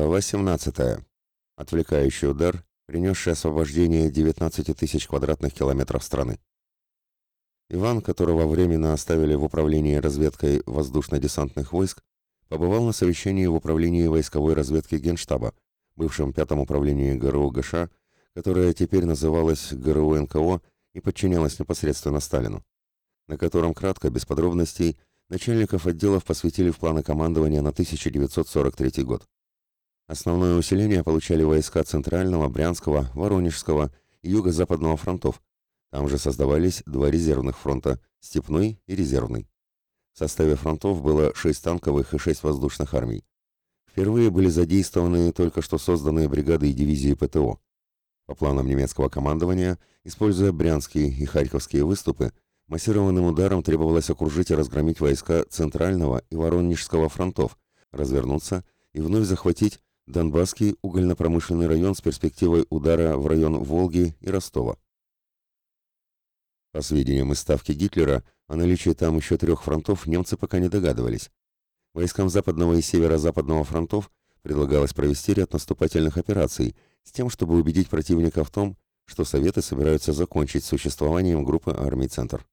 Глава 17. Отвлекающий удар, принесший освобождение 19 тысяч квадратных километров страны. Иван, которого временно оставили в управлении разведкой воздушно-десантных войск, побывал на совещании в управлении войсковой разведки Генштаба, бывшем пятом управлении ГРУ ГШ, которое теперь называлось ГРУ НКО и подчинялось непосредственно Сталину, на котором кратко, без подробностей, начальников отделов посвятили в планы командования на 1943 год. Основное усиление получали войска Центрального, Брянского, Воронежского и Юго-Западного фронтов. Там же создавались два резервных фронта – Степной и Резервный. В составе фронтов было шесть танковых и шесть воздушных армий. Впервые были задействованы только что созданные бригады и дивизии ПТО. По планам немецкого командования, используя брянские и харьковские выступы, массированным ударом требовалось окружить и разгромить войска Центрального и Воронежского фронтов, развернуться и вновь захватить Донбасский угольно-промышленный район с перспективой удара в район Волги и Ростова. По сведениям из ставки Гитлера, о наличии там еще трех фронтов немцы пока не догадывались. Войскам западного и северо-западного фронтов предлагалось провести ряд наступательных операций с тем, чтобы убедить противника в том, что Советы собираются закончить существованием группы армий «Центр».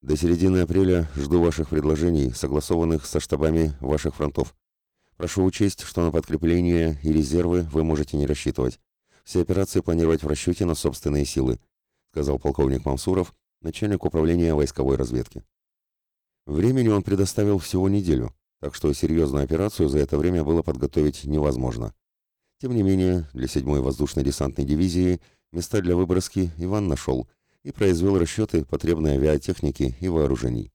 До середины апреля жду ваших предложений, согласованных со штабами ваших фронтов. Прошу учесть, что на подкрепление и резервы вы можете не рассчитывать. Все операции планировать в расчете на собственные силы, сказал полковник Мансуров, начальник управления войсковой разведки. Времени он предоставил всего неделю, так что серьезную операцию за это время было подготовить невозможно. Тем не менее, для 7-й воздушно-десантной дивизии места для выброски Иван нашел и произвел расчеты потребной авиатехники и вооружений.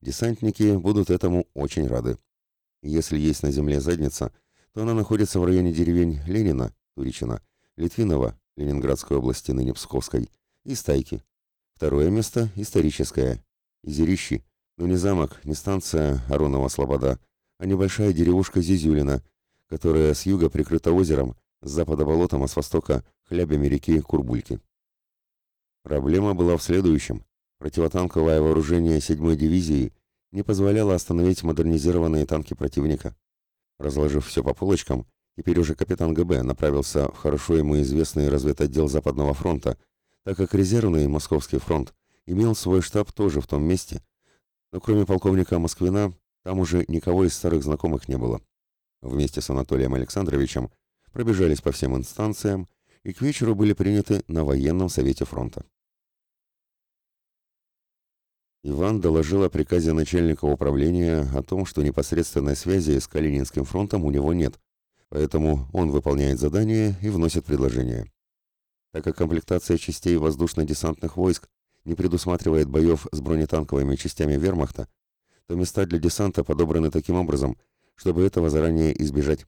Десантники будут этому очень рады. Если есть на земле задница, то она находится в районе деревень Ленина, Туричина, Литвинова, Ленинградской области, ныне Псковской, и Стайки. Второе место – историческое. Изерищи, но не замок, не станция Аронова-Слобода, а небольшая деревушка Зизюлина, которая с юга прикрыта озером, с запада болотом, а с востока – хлябями реки Курбульки. Проблема была в следующем. Противотанковое вооружение 7-й дивизии – не позволяло остановить модернизированные танки противника. Разложив все по полочкам, теперь уже капитан ГБ направился в хорошо ему известный разведотдел Западного фронта, так как резервный Московский фронт имел свой штаб тоже в том месте, но кроме полковника Москвина, там уже никого из старых знакомых не было. Вместе с Анатолием Александровичем пробежались по всем инстанциям и к вечеру были приняты на военном совете фронта. Иван доложил о приказе начальника управления о том, что непосредственной связи с Калининским фронтом у него нет, поэтому он выполняет задание и вносит предложение. Так как комплектация частей воздушно-десантных войск не предусматривает боев с бронетанковыми частями вермахта, то места для десанта подобраны таким образом, чтобы этого заранее избежать.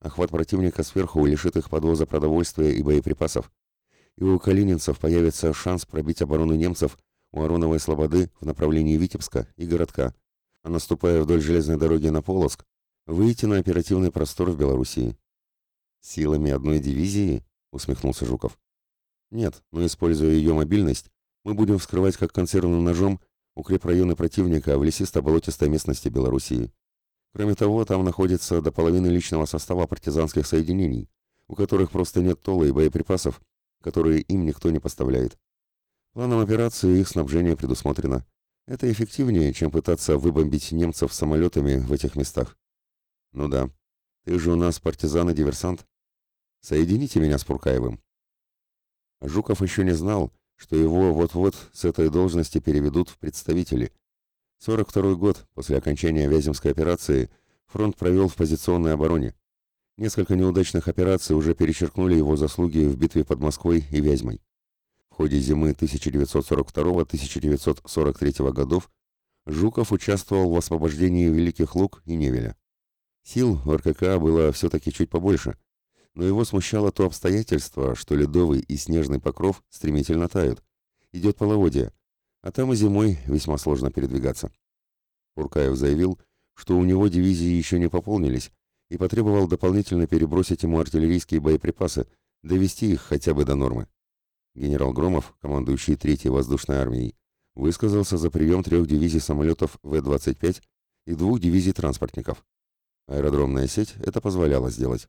Охват противника сверху лишит их подвоза продовольствия и боеприпасов, и у калининцев появится шанс пробить оборону немцев у Ароновой Слободы в направлении Витебска и городка, а наступая вдоль железной дороги на Полоск, выйти на оперативный простор в Белоруссии. «Силами одной дивизии?» — усмехнулся Жуков. «Нет, но используя ее мобильность, мы будем вскрывать как консервным ножом укрепрайоны противника в лесисто-болотистой местности Белоруссии. Кроме того, там находится до половины личного состава партизанских соединений, у которых просто нет тола и боеприпасов, которые им никто не поставляет. Планом операции их снабжение предусмотрено. Это эффективнее, чем пытаться выбомбить немцев самолетами в этих местах. Ну да, ты же у нас партизан и диверсант. Соедините меня с Пуркаевым. Жуков еще не знал, что его вот-вот с этой должности переведут в представители. 42 год после окончания Вяземской операции фронт провел в позиционной обороне. Несколько неудачных операций уже перечеркнули его заслуги в битве под Москвой и Вязьмой ходе зимы 1942-1943 годов Жуков участвовал в освобождении Великих Луг и Невеля. Сил в РКК было все-таки чуть побольше, но его смущало то обстоятельство, что ледовый и снежный покров стремительно тают. Идет половодье, а там и зимой весьма сложно передвигаться. Пуркаев заявил, что у него дивизии еще не пополнились, и потребовал дополнительно перебросить ему артиллерийские боеприпасы, довести их хотя бы до нормы. Генерал Громов, командующий 3-й воздушной армией, высказался за прием трех дивизий самолетов В-25 и двух дивизий транспортников. Аэродромная сеть это позволяла сделать.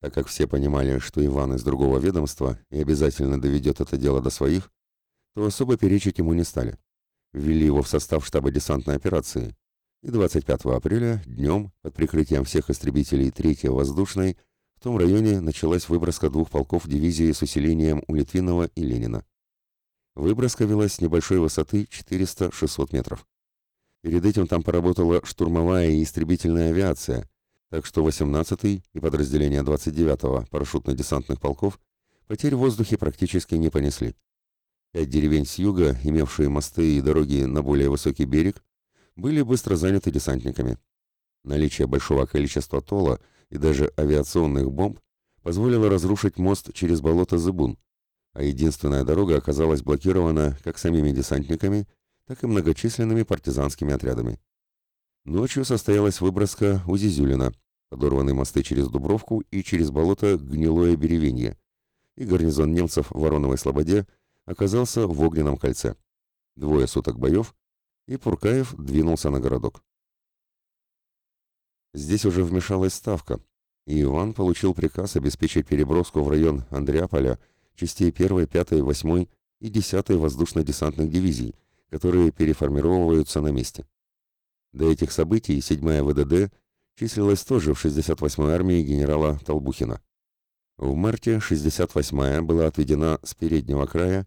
Так как все понимали, что Иван из другого ведомства и обязательно доведет это дело до своих, то особо перечить ему не стали. Ввели его в состав штаба десантной операции, и 25 апреля днем под прикрытием всех истребителей 3-й воздушной в том районе началась выброска двух полков дивизии с усилением у Литвинова и Ленина. Выброска велась с небольшой высоты 400-600 метров. Перед этим там поработала штурмовая и истребительная авиация, так что 18-й и подразделения 29-го парашютно-десантных полков потерь в воздухе практически не понесли. Пять деревень с юга, имевшие мосты и дороги на более высокий берег, были быстро заняты десантниками. Наличие большого количества тола и даже авиационных бомб позволило разрушить мост через болото Зыбун, а единственная дорога оказалась блокирована как самими десантниками, так и многочисленными партизанскими отрядами. Ночью состоялась выброска у Зизюлина, подорваны мосты через Дубровку и через болото Гнилое Беревенье, и гарнизон немцев в Вороновой Слободе – оказался в огненном кольце. Двое суток боев, и Пуркаев двинулся на городок. Здесь уже вмешалась ставка, и Иван получил приказ обеспечить переброску в район Андреаполя частей 1, 5, 8 и 10 воздушно-десантных дивизий, которые переформировываются на месте. До этих событий 7-я ВДД числилась тоже в 68-й армии генерала Толбухина. В марте 68-я была отведена с переднего края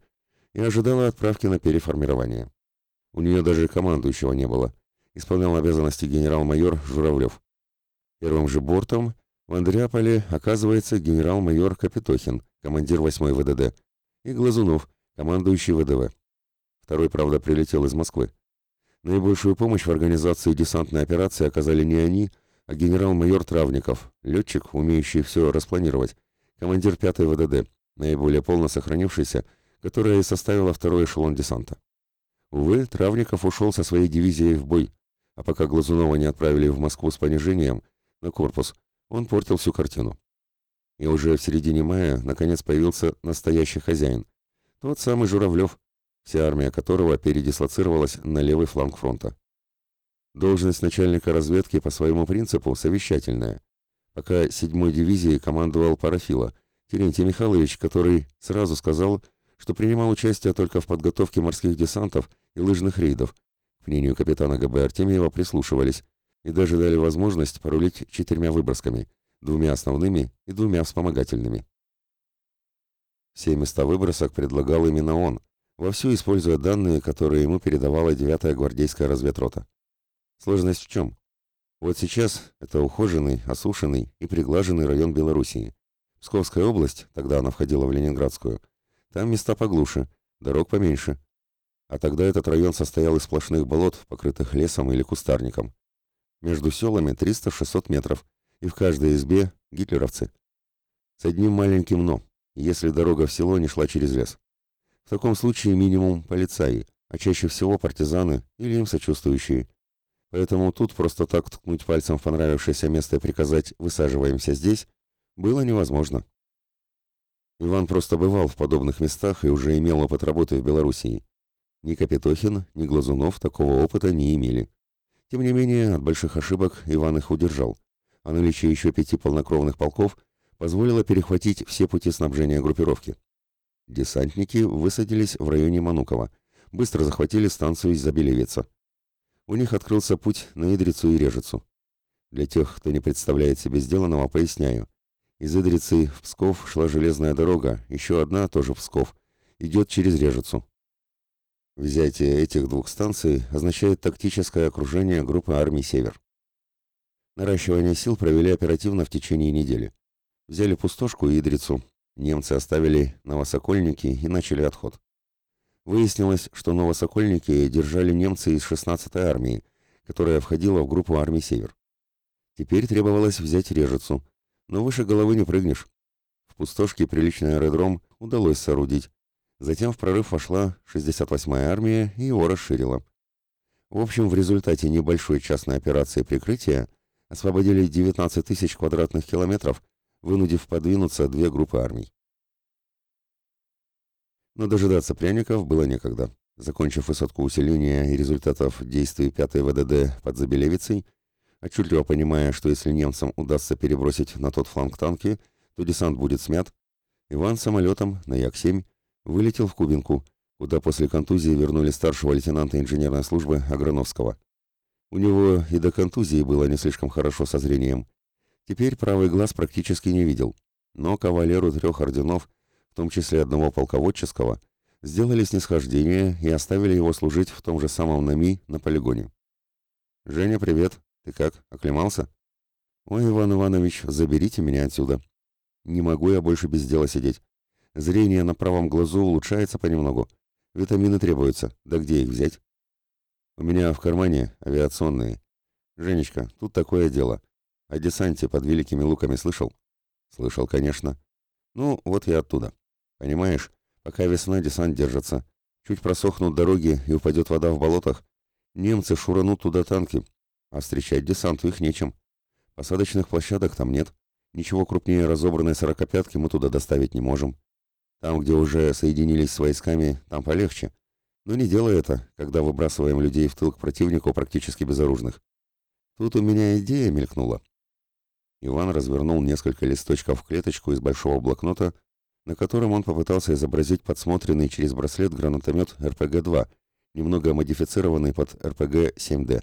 и ожидала отправки на переформирование. У нее даже командующего не было. Исполнял обязанности генерал-майор Журавлев. Первым же бортом в Андреаполе оказывается генерал-майор Капитохин, командир 8-й ВДД, и Глазунов, командующий ВДВ. Второй, правда, прилетел из Москвы. Наибольшую помощь в организации десантной операции оказали не они, а генерал-майор Травников, летчик, умеющий все распланировать, командир 5-й ВДД, наиболее полно сохранившийся, которая и составила второй эшелон десанта. Увы, Травников ушел со своей дивизией в бой, а пока Глазунова не отправили в Москву с понижением на корпус, он портил всю картину. И уже в середине мая наконец появился настоящий хозяин, тот самый Журавлев, вся армия которого передислоцировалась на левый фланг фронта. Должность начальника разведки по своему принципу совещательная, пока седьмой дивизией командовал Парафила, Терентий Михайлович, который сразу сказал, что принимал участие только в подготовке морских десантов и лыжных рейдов. К мнению капитана ГБ Артемьева прислушивались и даже дали возможность порулить четырьмя выбросками, двумя основными и двумя вспомогательными. Все места выбросок предлагал именно он, вовсю используя данные, которые ему передавала 9-я гвардейская разведрота. Сложность в чем? Вот сейчас это ухоженный, осушенный и приглаженный район Белоруссии. Псковская область, тогда она входила в Ленинградскую, там места поглуше, дорог поменьше. А тогда этот район состоял из сплошных болот, покрытых лесом или кустарником. Между селами 300-600 метров, и в каждой избе гитлеровцы. С одним маленьким «но», если дорога в село не шла через лес. В таком случае минимум полицаи, а чаще всего партизаны или им сочувствующие. Поэтому тут просто так ткнуть пальцем в понравившееся место и приказать «высаживаемся здесь» было невозможно. Иван просто бывал в подобных местах и уже имел опыт работы в Белоруссии. Ни Капитохин, ни Глазунов такого опыта не имели. Тем не менее, от больших ошибок Иван их удержал, а наличие еще пяти полнокровных полков позволило перехватить все пути снабжения группировки. Десантники высадились в районе Манукова, быстро захватили станцию Изобелевица у них открылся путь на Идрицу и Режицу. Для тех, кто не представляет себе сделанного, поясняю. Из Идрицы в Псков шла железная дорога, еще одна, тоже Псков, идет через Режицу. Взятие этих двух станций означает тактическое окружение группы армий «Север». Наращивание сил провели оперативно в течение недели. Взяли пустошку и Идрицу, немцы оставили Новосокольники и начали отход. Выяснилось, что Новосокольники держали немцы из 16-й армии, которая входила в группу армий «Север». Теперь требовалось взять Режицу, но выше головы не прыгнешь. В пустошке приличный аэродром удалось соорудить. Затем в прорыв вошла 68-я армия и его расширила. В общем, в результате небольшой частной операции прикрытия освободили 19 тысяч квадратных километров, вынудив подвинуться две группы армий. Но дожидаться пряников было некогда. Закончив высадку усиления и результатов действий 5-й ВДД под Забелевицей, отчетливо понимая, что если немцам удастся перебросить на тот фланг танки, то десант будет смят, Иван самолетом на Як-7 вылетел в Кубинку, куда после контузии вернули старшего лейтенанта инженерной службы Аграновского. У него и до контузии было не слишком хорошо со зрением. Теперь правый глаз практически не видел, но кавалеру трех орденов, в том числе одного полководческого, сделали снисхождение и оставили его служить в том же самом НАМИ на полигоне. «Женя, привет. Ты как, оклемался?» «Ой, Иван Иванович, заберите меня отсюда. Не могу я больше без дела сидеть. Зрение на правом глазу улучшается понемногу. Витамины требуются. Да где их взять?» «У меня в кармане авиационные. Женечка, тут такое дело. О десанте под Великими Луками слышал?» «Слышал, конечно. Ну, вот я оттуда. Понимаешь, пока весна десант держится. Чуть просохнут дороги и упадет вода в болотах, Немцы шуранут туда танки, а встречать десант их нечем. Посадочных площадок там нет. Ничего крупнее разобранной сорокопятки мы туда доставить не можем. Там, где уже соединились с войсками, там полегче. Но не делай это, когда выбрасываем людей в тыл к противнику практически безоружных. Тут у меня идея мелькнула. Иван развернул несколько листочков в клеточку из большого блокнота, на котором он попытался изобразить подсмотренный через браслет гранатомет РПГ-2, немного модифицированный под РПГ-7Д.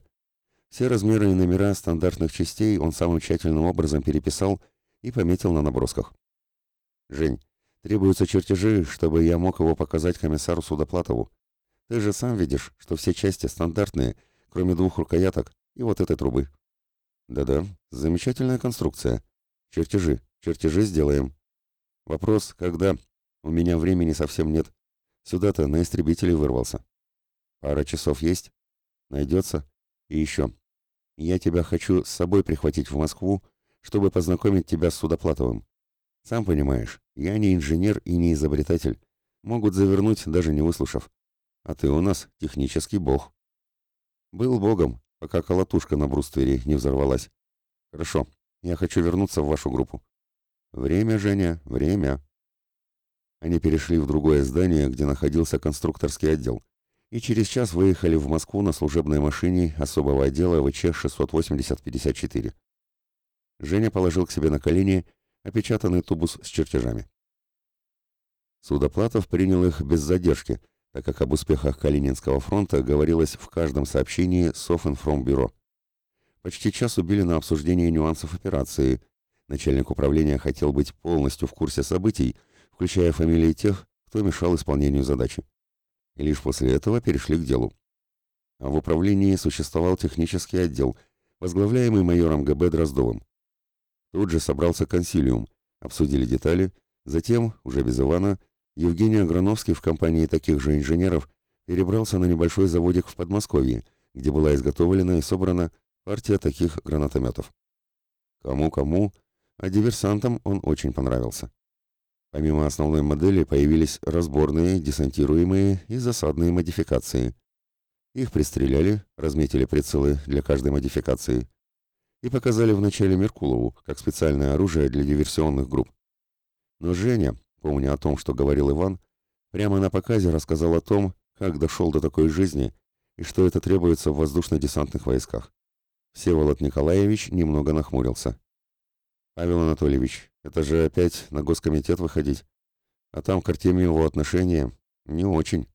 Все размеры и номера стандартных частей он самым тщательным образом переписал и пометил на набросках. «Жень, требуются чертежи, чтобы я мог его показать комиссару Судоплатову. Ты же сам видишь, что все части стандартные, кроме двух рукояток и вот этой трубы». «Да-да, замечательная конструкция. Чертежи, чертежи сделаем. Вопрос, когда? У меня времени совсем нет. Сюда-то на истребителе вырвался». Пара часов есть? Найдется? И еще. Я тебя хочу с собой прихватить в Москву, чтобы познакомить тебя с Судоплатовым. Сам понимаешь, я не инженер и не изобретатель. Могут завернуть, даже не выслушав. А ты у нас технический бог. Был богом, пока колотушка на бруствере не взорвалась. Хорошо, я хочу вернуться в вашу группу. Время, Женя, время. Они перешли в другое здание, где находился конструкторский отдел и через час выехали в Москву на служебной машине особого отдела ВЧ-680-54. Женя положил к себе на колени опечатанный тубус с чертежами. Судоплатов принял их без задержки, так как об успехах Калининского фронта говорилось в каждом сообщении Софинформбюро. Почти час убили на обсуждение нюансов операции. Начальник управления хотел быть полностью в курсе событий, включая фамилии тех, кто мешал исполнению задачи и лишь после этого перешли к делу. А в управлении существовал технический отдел, возглавляемый майором ГБ Дроздовым. Тут же собрался консилиум, обсудили детали, затем, уже без Ивана, Евгений Аграновский в компании таких же инженеров перебрался на небольшой заводик в Подмосковье, где была изготовлена и собрана партия таких гранатометов. Кому-кому, а диверсантам он очень понравился. Помимо основной модели появились разборные, десантируемые и засадные модификации. Их пристреляли, разметили прицелы для каждой модификации и показали вначале Меркулову как специальное оружие для диверсионных групп. Но Женя, помня о том, что говорил Иван, прямо на показе рассказал о том, как дошел до такой жизни и что это требуется в воздушно-десантных войсках. Всеволод Николаевич немного нахмурился. «Павел Анатольевич, это же опять на госкомитет выходить. А там к Артемьеву отношения не очень.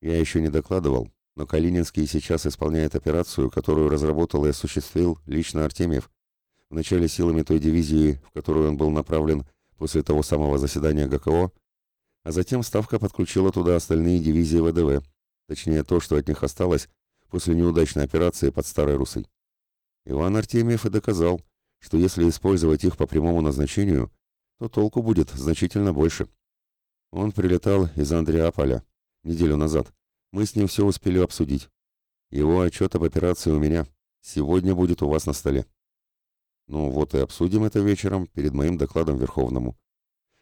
Я еще не докладывал, но Калининский сейчас исполняет операцию, которую разработал и осуществил лично Артемьев. Вначале силами той дивизии, в которую он был направлен после того самого заседания ГКО, а затем Ставка подключила туда остальные дивизии ВДВ, точнее то, что от них осталось после неудачной операции под Старой Русой. Иван Артемьев и доказал, что если использовать их по прямому назначению, то толку будет значительно больше. Он прилетал из Андреаполя неделю назад. Мы с ним все успели обсудить. Его отчет об операции у меня. Сегодня будет у вас на столе. Ну вот и обсудим это вечером перед моим докладом Верховному.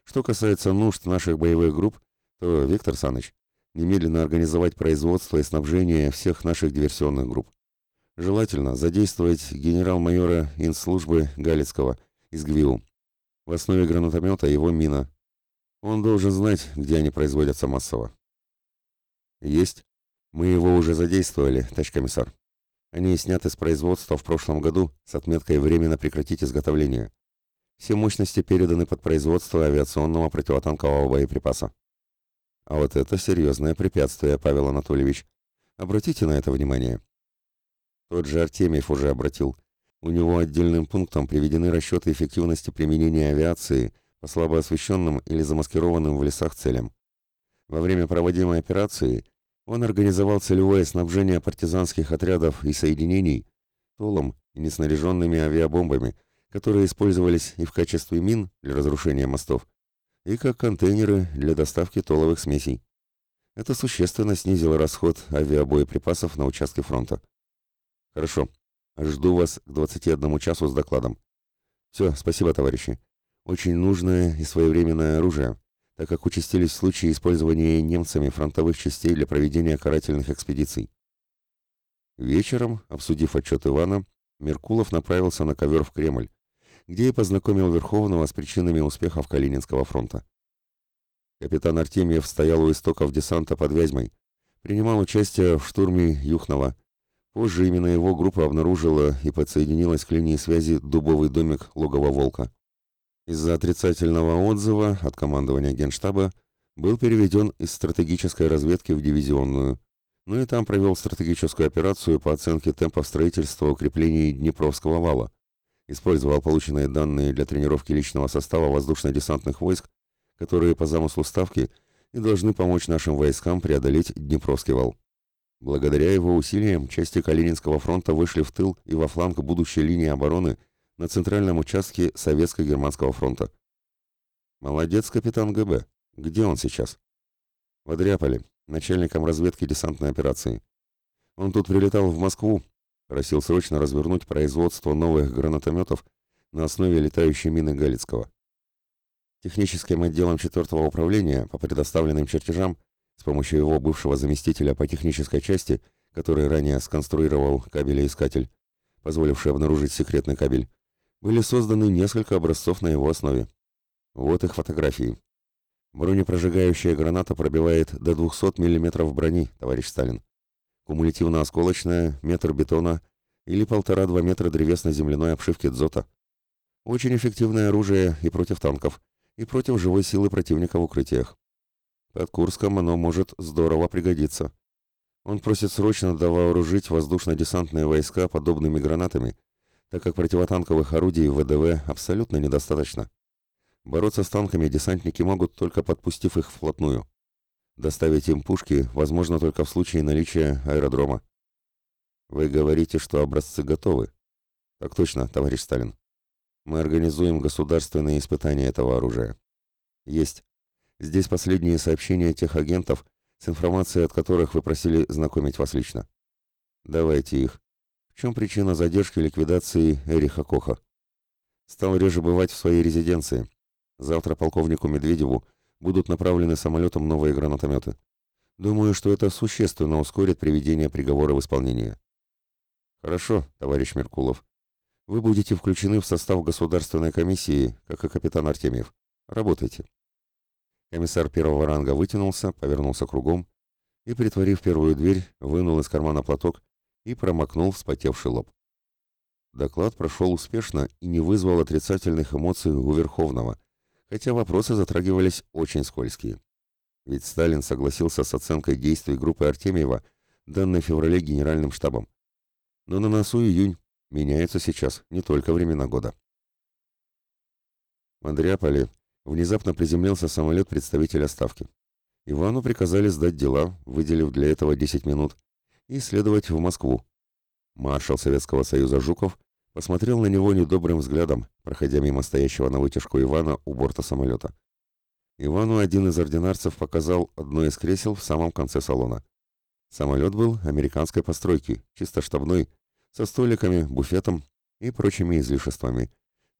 Что касается нужд наших боевых групп, то, Виктор Саныч, немедленно организовать производство и снабжение всех наших диверсионных групп. Желательно задействовать генерал-майора инслужбы Галицкого из ГВИУ. В основе гранатомета его мина. Он должен знать, где они производятся массово. Есть. Мы его уже задействовали, товарищ комиссар. Они сняты с производства в прошлом году с отметкой «Временно прекратить изготовление». Все мощности переданы под производство авиационного противотанкового боеприпаса. А вот это серьезное препятствие, Павел Анатольевич. Обратите на это внимание. Тот же Артемьев уже обратил. У него отдельным пунктом приведены расчеты эффективности применения авиации по слабо освещенным или замаскированным в лесах целям. Во время проводимой операции он организовал целевое снабжение партизанских отрядов и соединений толом и неснаряженными авиабомбами, которые использовались и в качестве мин для разрушения мостов, и как контейнеры для доставки толовых смесей. Это существенно снизило расход авиабоеприпасов на участке фронта. Хорошо. Жду вас к 21 часу с докладом. Все, спасибо, товарищи. Очень нужное и своевременное оружие так как участились случаи использования немцами фронтовых частей для проведения карательных экспедиций. Вечером, обсудив отчет Ивана, Меркулов направился на ковер в Кремль, где и познакомил Верховного с причинами успехов Калининского фронта. Капитан Артемьев стоял у истоков десанта под Вязьмой, принимал участие в штурме Юхнова. Позже именно его группа обнаружила и подсоединилась к линии связи дубовый домик логова Волка. Из-за отрицательного отзыва от командования Генштаба был переведен из стратегической разведки в дивизионную, ну и там провел стратегическую операцию по оценке темпов строительства укреплений Днепровского вала, использовал полученные данные для тренировки личного состава воздушно-десантных войск, которые по замыслу Ставки и должны помочь нашим войскам преодолеть Днепровский вал. Благодаря его усилиям части Калининского фронта вышли в тыл и во фланг будущей линии обороны на центральном участке Советско-Германского фронта. Молодец, капитан ГБ. Где он сейчас? В Адриаполе, начальником разведки десантной операции. Он тут прилетал в Москву, просил срочно развернуть производство новых гранатометов на основе летающей мины Галицкого. Техническим отделом 4 управления по предоставленным чертежам с помощью его бывшего заместителя по технической части, который ранее сконструировал кабелеискатель, позволивший обнаружить секретный кабель, были созданы несколько образцов на его основе. Вот их фотографии. Бронепрожигающая граната пробивает до 200 мм брони, товарищ Сталин. Кумулятивно-осколочная, метр бетона или полтора-два метра древесно-земляной обшивки дзота. Очень эффективное оружие и против танков, и против живой силы противника в укрытиях. Под Курском оно может здорово пригодиться. Он просит срочно довооружить воздушно-десантные войска подобными гранатами, так как противотанковых орудий ВДВ абсолютно недостаточно. Бороться с танками десантники могут только подпустив их вплотную. Доставить им пушки возможно только в случае наличия аэродрома. Вы говорите, что образцы готовы? Так точно, товарищ Сталин. Мы организуем государственные испытания этого оружия. Есть. Здесь последние сообщения тех агентов, с информацией от которых вы просили знакомить вас лично. Давайте их. В чем причина задержки ликвидации Эриха Коха? Стал реже бывать в своей резиденции. Завтра полковнику Медведеву будут направлены самолетом новые гранатометы. Думаю, что это существенно ускорит приведение приговора в исполнение. Хорошо, товарищ Меркулов. Вы будете включены в состав государственной комиссии, как и капитан Артемьев. Работайте. Комиссар первого ранга вытянулся, повернулся кругом и, притворив первую дверь, вынул из кармана платок и промокнул вспотевший лоб. Доклад прошел успешно и не вызвал отрицательных эмоций у Верховного, хотя вопросы затрагивались очень скользкие. Ведь Сталин согласился с оценкой действий группы Артемьева, данной в феврале Генеральным штабом. Но на носу июнь, меняются сейчас не только времена года. В Андреаполе внезапно приземлился самолет представителя Ставки. Ивану приказали сдать дела, выделив для этого 10 минут, и следовать в Москву. Маршал Советского Союза Жуков посмотрел на него недобрым взглядом, проходя мимо стоящего на вытяжку Ивана у борта самолета. Ивану один из ординарцев показал одно из кресел в самом конце салона. Самолет был американской постройки, чисто штабной, со столиками, буфетом и прочими излишествами.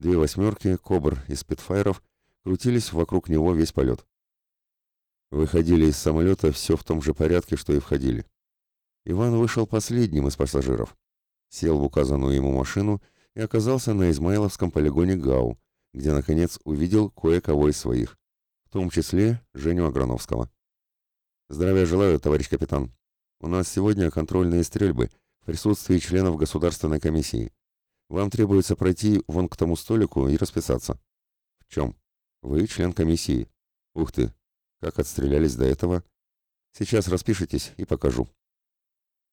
Две восьмерки, кобр и спидфайров крутились вокруг него весь полет. Выходили из самолета все в том же порядке, что и входили. Иван вышел последним из пассажиров. Сел в указанную ему машину и оказался на Измайловском полигоне ГАУ, где, наконец, увидел кое-кого из своих, в том числе Женю Аграновского. «Здравия желаю, товарищ капитан. У нас сегодня контрольные стрельбы, в присутствии членов Государственной комиссии. Вам требуется пройти вон к тому столику и расписаться. В чем? Вы член комиссии. Ух ты, как отстрелялись до этого. Сейчас распишитесь и покажу.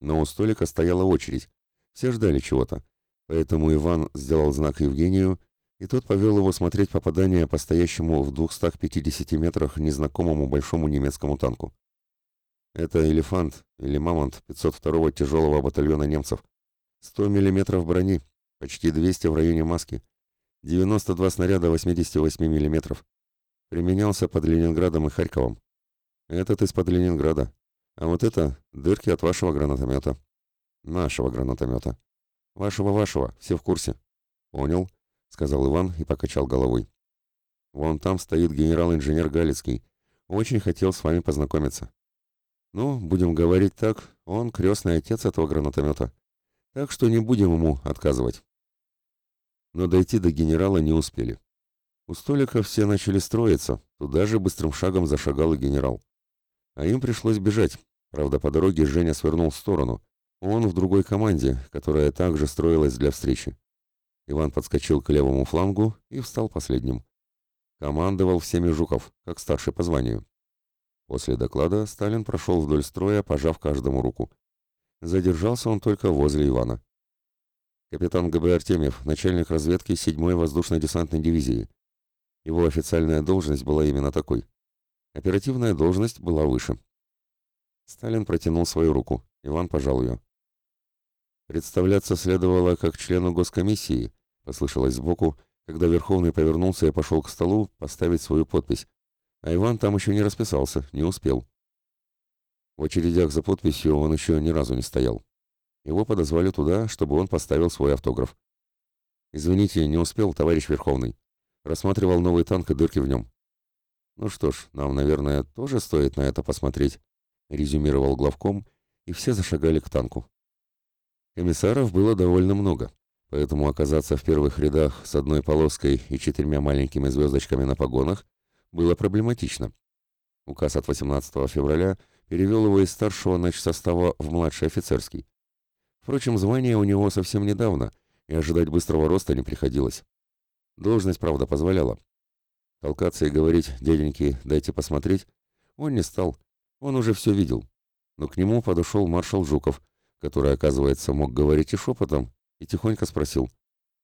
Но у столика стояла очередь. Все ждали чего-то. Поэтому Иван сделал знак Евгению, и тот повел его смотреть попадание по стоящему в 250 метрах незнакомому большому немецкому танку. Это «Элефант» или «Мамонт» 502-го тяжелого батальона немцев. 100 мм брони, почти 200 в районе маски, 92 снаряда 88 мм. Применялся под Ленинградом и Харьковом. Этот из-под Ленинграда. А вот это дырки от вашего гранатомета. Нашего гранатомета. Вашего-вашего, все в курсе. Понял, сказал Иван и покачал головой. Вон там стоит генерал-инженер Галицкий. Очень хотел с вами познакомиться. Ну, будем говорить так, он крестный отец этого гранатомета. Так что не будем ему отказывать. Но дойти до генерала не успели. У столика все начали строиться, туда же быстрым шагом зашагал и генерал. А им пришлось бежать. Правда, по дороге Женя свернул в сторону. Он в другой команде, которая также строилась для встречи. Иван подскочил к левому флангу и встал последним. Командовал всеми Жуков, как старший по званию. После доклада Сталин прошел вдоль строя, пожав каждому руку. Задержался он только возле Ивана. Капитан ГБ Артемьев, начальник разведки 7-й воздушно-десантной дивизии. Его официальная должность была именно такой. Оперативная должность была выше. Сталин протянул свою руку. Иван пожал ее. Представляться следовало как члену госкомиссии, послышалось сбоку, когда Верховный повернулся и пошел к столу поставить свою подпись. А Иван там еще не расписался, не успел. В очередях за подписью он еще ни разу не стоял. Его подозвали туда, чтобы он поставил свой автограф. «Извините, не успел, товарищ Верховный. Рассматривал новый танк и дырки в нем». «Ну что ж, нам, наверное, тоже стоит на это посмотреть», — резюмировал главком, и все зашагали к танку. Комиссаров было довольно много, поэтому оказаться в первых рядах с одной полоской и четырьмя маленькими звездочками на погонах было проблематично. Указ от 18 февраля перевел его из старшего начсостава в младший офицерский. Впрочем, звание у него совсем недавно, и ожидать быстрого роста не приходилось. Должность, правда, позволяла. Толкаться и говорить «дяденьки, дайте посмотреть» он не стал, он уже все видел. Но к нему подошел маршал Жуков, который, оказывается, мог говорить и шепотом, и тихонько спросил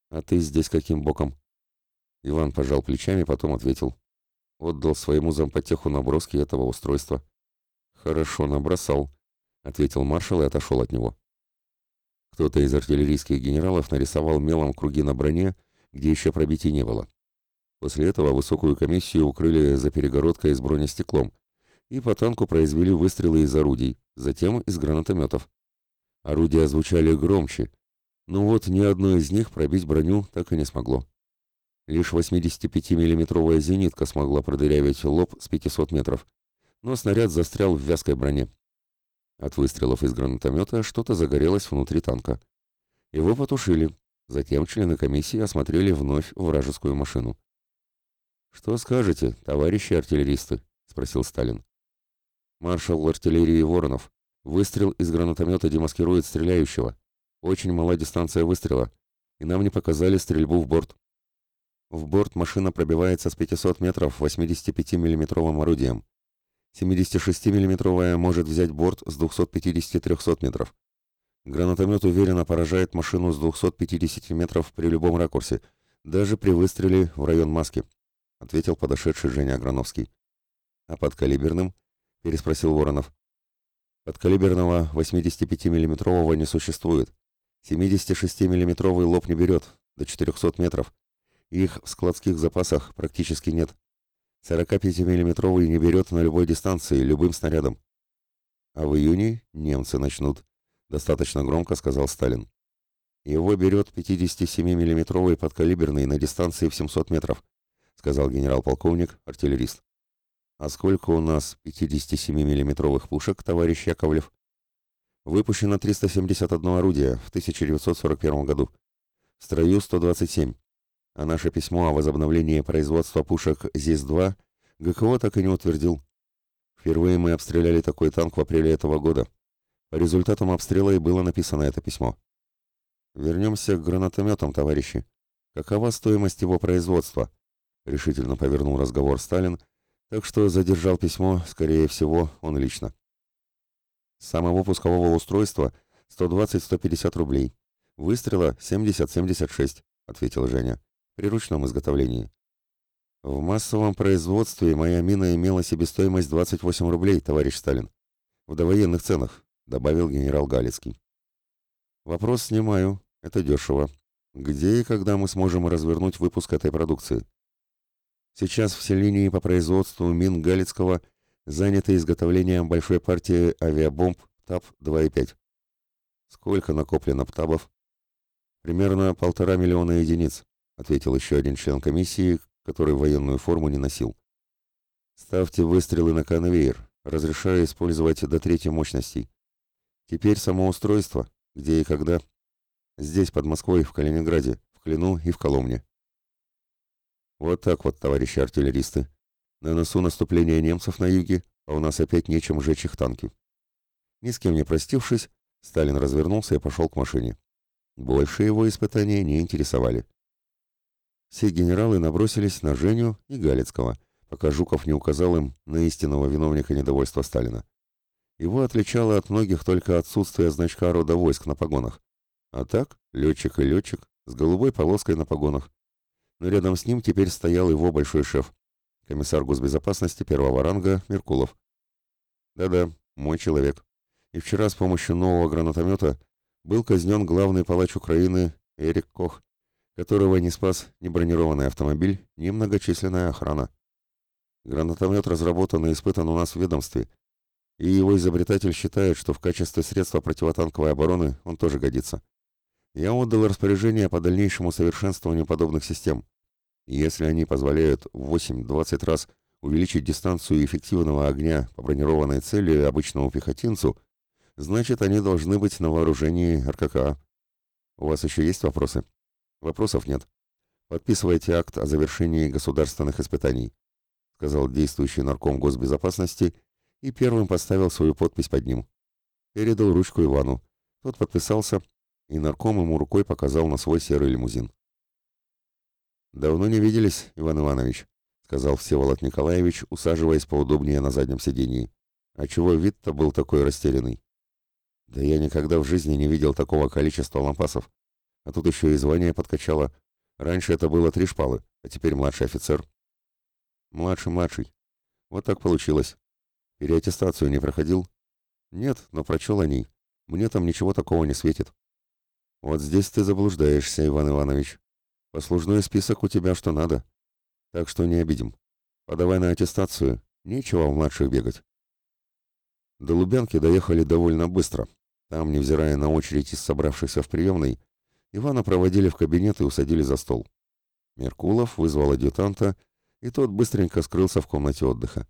«А ты здесь каким боком?» Иван пожал плечами, потом ответил Отдал своему зампотеху наброски этого устройства. «Хорошо набросал», — ответил маршал и отошел от него. Кто-то из артиллерийских генералов нарисовал мелом круги на броне, где еще пробитий не было. После этого высокую комиссию укрыли за перегородкой с бронестеклом, и по танку произвели выстрелы из орудий, затем из гранатометов. Орудия звучали громче, но вот ни одно из них пробить броню так и не смогло. Лишь 85-миллиметровая зенитка смогла продырявить лоб с 500 метров, но снаряд застрял в вязкой броне. От выстрелов из гранатомета что-то загорелось внутри танка. Его потушили. Затем члены комиссии осмотрели вновь вражескую машину. «Что скажете, товарищи артиллеристы?» — спросил Сталин. «Маршал артиллерии Воронов. Выстрел из гранатомета демаскирует стреляющего. Очень мала дистанция выстрела, и нам не показали стрельбу в борт. В борт машина пробивается с 500 метров 85 миллиметровым орудием. 76 миллиметровая может взять борт с 250-300 метров. Гранатомет уверенно поражает машину с 250 метров при любом ракурсе, даже при выстреле в район маски, ответил подошедший Женя Аграновский. А под калиберным? переспросил Воронов. Подкалиберного 85 миллиметрового не существует. 76 миллиметровый лоб не берет, до 400 метров. Их в складских запасах практически нет. 45-миллиметровый не берет на любой дистанции, любым снарядом. А в июне немцы начнут, достаточно громко сказал Сталин. Его берет 57-миллиметровый подкалиберный на дистанции в 700 метров, сказал генерал-полковник, артиллерист. А сколько у нас 57-миллиметровых пушек, товарищ Яковлев? Выпущено 371 орудие в 1941 году. В строю 127 а наше письмо о возобновлении производства пушек ЗИС-2 ГКО так и не утвердил. Впервые мы обстреляли такой танк в апреле этого года. По результатам обстрела и было написано это письмо. Вернемся к гранатометам, товарищи. Какова стоимость его производства? Решительно повернул разговор Сталин, так что задержал письмо, скорее всего, он лично. Самого пускового устройства 120-150 рублей. Выстрела 70-76, ответил Женя. При ручном изготовлении. В массовом производстве моя мина имела себестоимость 28 рублей, товарищ Сталин. В довоенных ценах, добавил генерал Галицкий. Вопрос снимаю. Это дешево. Где и когда мы сможем развернуть выпуск этой продукции? Сейчас все линии по производству мин Галицкого заняты изготовлением большой партии авиабомб ТАП-2,5. Сколько накоплено ПТАБов? Примерно полтора миллиона единиц, ответил еще один член комиссии, который военную форму не носил. Ставьте выстрелы на конвейер, разрешаю использовать до третьей мощностей. Теперь само устройство, где и когда. Здесь, под Москвой, в Калининграде, в Клину и в Коломне. Вот так вот, товарищи артиллеристы. На носу наступления немцев на юге, а у нас опять нечем жечь их танки. Ни с кем не простившись, Сталин развернулся и пошел к машине. Больше его испытания не интересовали. Все генералы набросились на Женю и Галицкого, пока Жуков не указал им на истинного виновника недовольства Сталина. Его отличало от многих только отсутствие значка рода войск на погонах. А так, летчик и летчик, с голубой полоской на погонах. Но рядом с ним теперь стоял его большой шеф, комиссар госбезопасности первого ранга Меркулов. Да-да, мой человек. И вчера с помощью нового гранатомета был казнен главный палач Украины Эрик Кох, которого не спас ни бронированный автомобиль, ни многочисленная охрана. Гранатомет разработан и испытан у нас в ведомстве, и его изобретатель считает, что в качестве средства противотанковой обороны он тоже годится. Я отдал распоряжение по дальнейшему совершенствованию подобных систем. если они позволяют в 8-20 раз увеличить дистанцию эффективного огня по бронированной цели обычному пехотинцу, значит, они должны быть на вооружении РКК. У вас еще есть вопросы? Вопросов нет. Подписывайте акт о завершении государственных испытаний, сказал действующий нарком госбезопасности и первым поставил свою подпись под ним. Передал ручку Ивану. Тот подписался, и нарком ему рукой показал на свой серый лимузин. «Давно не виделись, Иван Иванович», — сказал Всеволод Николаевич, усаживаясь поудобнее на заднем сидении. «А чего вид-то был такой растерянный?» Да я никогда в жизни не видел такого количества лампасов. А тут еще и звание подкачало. Раньше это было три шпалы, а теперь младший офицер. Младший-младший. Вот так получилось. Переаттестацию не проходил? Нет, но прочел о ней. Мне там ничего такого не светит. Вот здесь ты заблуждаешься, Иван Иванович. Послужной список у тебя что надо. Так что не обидим. Подавай на аттестацию. Нечего в младших бегать. До Лубянки доехали довольно быстро. Там, невзирая на очередь из собравшихся в приемной, Ивана проводили в кабинет и усадили за стол. Меркулов вызвал адъютанта, и тот быстренько скрылся в комнате отдыха.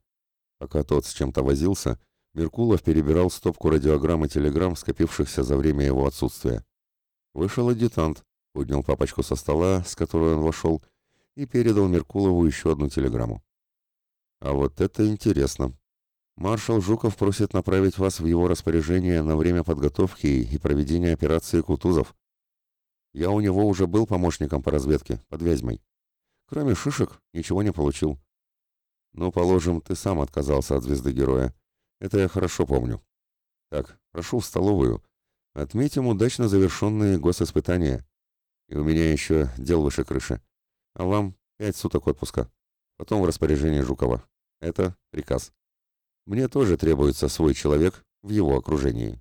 Пока тот с чем-то возился, Меркулов перебирал стопку радиограмм и телеграмм, скопившихся за время его отсутствия. Вышел адъютант, поднял папочку со стола, с которой он вошел, и передал Меркулову еще одну телеграмму. «А вот это интересно», Маршал Жуков просит направить вас в его распоряжение на время подготовки и проведения операции Кутузов. Я у него уже был помощником по разведке, под Вязьмой. Кроме шишек, ничего не получил. Ну, положим, ты сам отказался от звезды героя. Это я хорошо помню. Так, прошу в столовую. Отметим удачно завершенные госиспытания. И у меня еще дел выше крыши. А вам пять суток отпуска. Потом в распоряжение Жукова. Это приказ. Мне тоже требуется свой человек в его окружении.